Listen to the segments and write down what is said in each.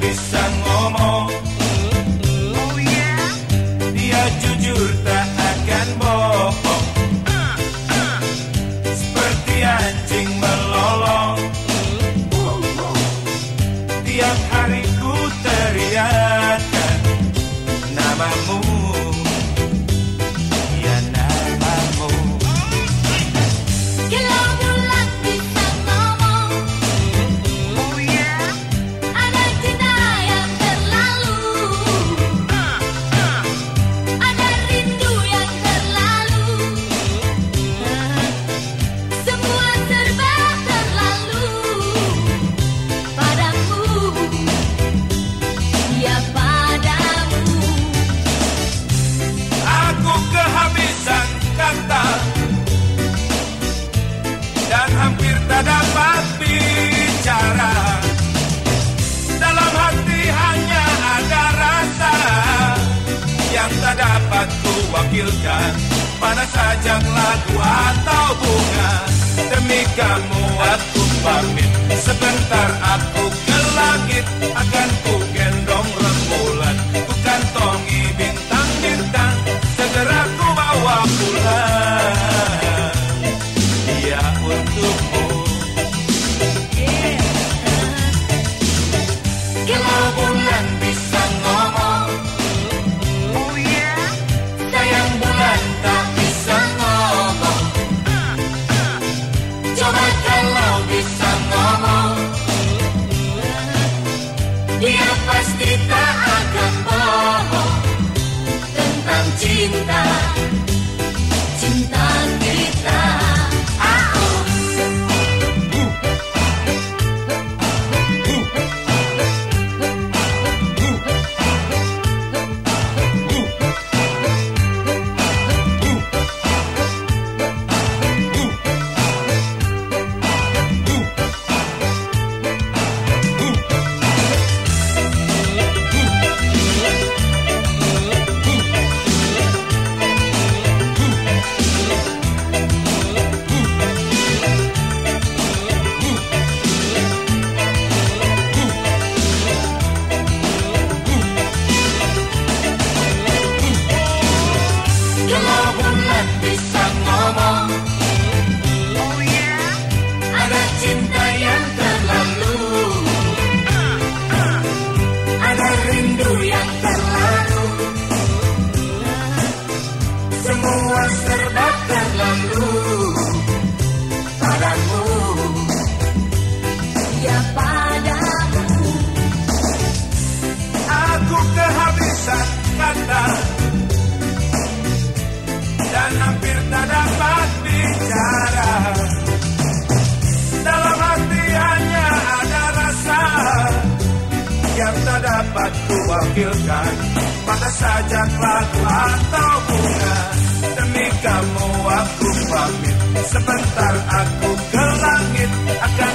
be wakilkan Pada sajak lagu atau bunga Demi kamu aku pamit. Sebentar aku ke langit Akan ku Cinta Dan hampir tak dapat bicara. Dalam hati hanya ada rasa. Yang tak dapat kuwakilkan. Pada sajak lagu atau bunga. Demi kamu aku pamit. Sebentar aku ke langit. Akan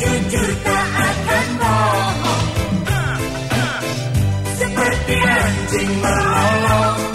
jujur tak akan bohong. Seperti anjing melolong